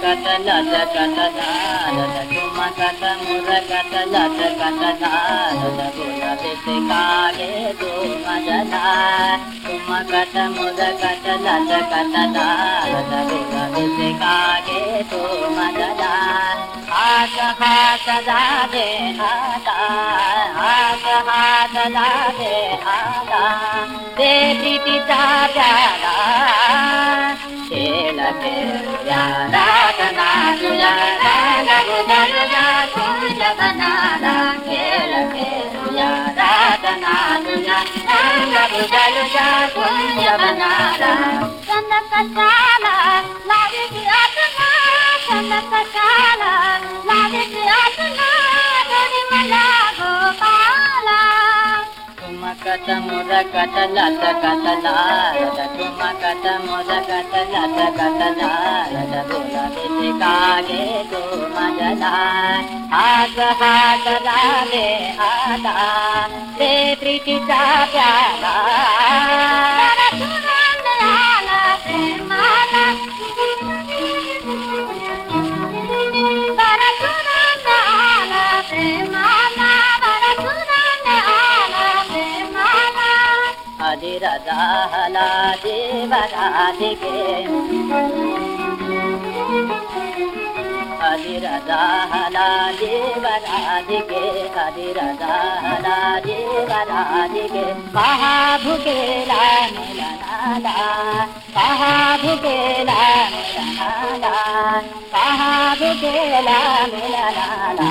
కట లత కట దారద కుమ కట ముర కట లత కట దారద గుణ వితి కాగే కుమ జదా కుమ కట ముర కట లత కట దారద గుణ వితి కాగే కుమ జదా హాత హాత దాదే హాత హాత హాత దాదే హాత దేవి పితా జారా नाला गेर मेर या दाद नालू जनाला kata muda kata lata kata la Lada kuma kata muda kata lata kata la Lada bula misi kage kuma jala Hata hata la le hata Le priti cha pya la राधिके हरि राधा राधे राधिके महा भुकेला मिलनाला महा भुकेला मिलनाला महा भुकेला मिलनाला